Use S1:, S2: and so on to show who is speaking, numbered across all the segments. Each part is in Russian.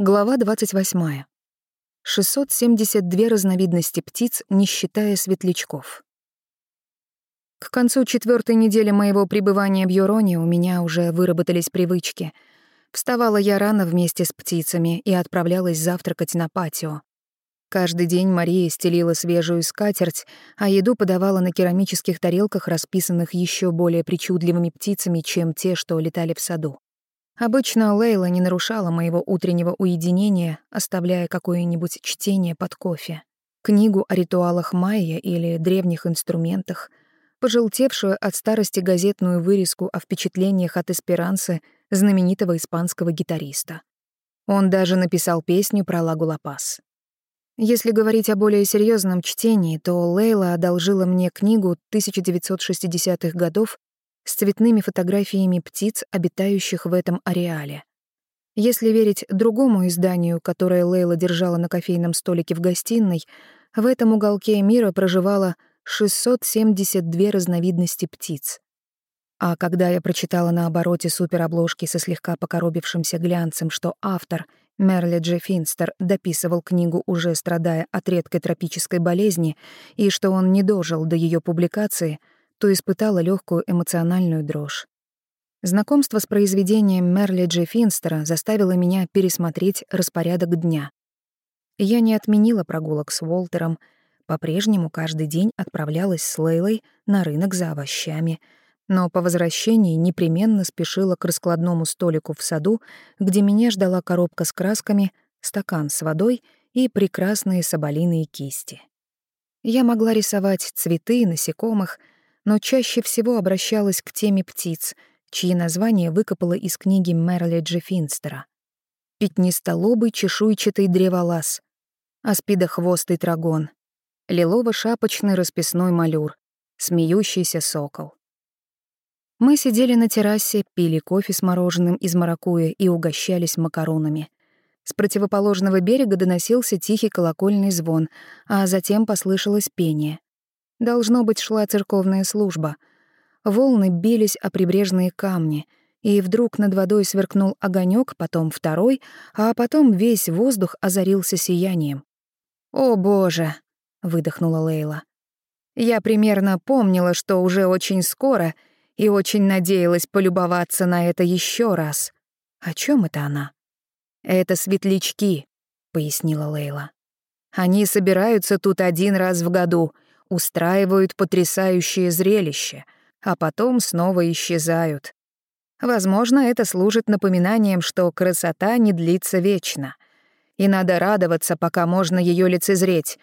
S1: Глава 28. 672 разновидности птиц, не считая светлячков. К концу четвертой недели моего пребывания в Юроне у меня уже выработались привычки. Вставала я рано вместе с птицами и отправлялась завтракать на патио. Каждый день Мария стелила свежую скатерть, а еду подавала на керамических тарелках, расписанных еще более причудливыми птицами, чем те, что летали в саду. Обычно Лейла не нарушала моего утреннего уединения, оставляя какое-нибудь чтение под кофе. Книгу о ритуалах майя или древних инструментах, пожелтевшую от старости газетную вырезку о впечатлениях от эсперанцы знаменитого испанского гитариста. Он даже написал песню про Лагу Лапас. Если говорить о более серьезном чтении, то Лейла одолжила мне книгу 1960-х годов с цветными фотографиями птиц, обитающих в этом ареале. Если верить другому изданию, которое Лейла держала на кофейном столике в гостиной, в этом уголке мира проживало 672 разновидности птиц. А когда я прочитала на обороте суперобложки со слегка покоробившимся глянцем, что автор, Мерли Дж. Финстер, дописывал книгу, уже страдая от редкой тропической болезни, и что он не дожил до ее публикации — то испытала легкую эмоциональную дрожь. Знакомство с произведением Мерли Джи Финстера заставило меня пересмотреть распорядок дня. Я не отменила прогулок с Уолтером, по-прежнему каждый день отправлялась с Лейлой на рынок за овощами, но по возвращении непременно спешила к раскладному столику в саду, где меня ждала коробка с красками, стакан с водой и прекрасные соболиные кисти. Я могла рисовать цветы, насекомых — но чаще всего обращалась к теме птиц, чьи названия выкопала из книги Мерли Джи Финстера. Пятнистолобый чешуйчатый древолаз, аспидохвостый трагон, лилово-шапочный расписной малюр, смеющийся сокол. Мы сидели на террасе, пили кофе с мороженым из маракуя и угощались макаронами. С противоположного берега доносился тихий колокольный звон, а затем послышалось пение. Должно быть, шла церковная служба. Волны бились о прибрежные камни, и вдруг над водой сверкнул огонек, потом второй, а потом весь воздух озарился сиянием. «О, Боже!» — выдохнула Лейла. «Я примерно помнила, что уже очень скоро, и очень надеялась полюбоваться на это еще раз. О чем это она?» «Это светлячки», — пояснила Лейла. «Они собираются тут один раз в году — устраивают потрясающее зрелище, а потом снова исчезают. Возможно, это служит напоминанием, что красота не длится вечно, и надо радоваться, пока можно ее лицезреть,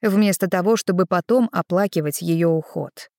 S1: вместо того, чтобы потом оплакивать ее уход.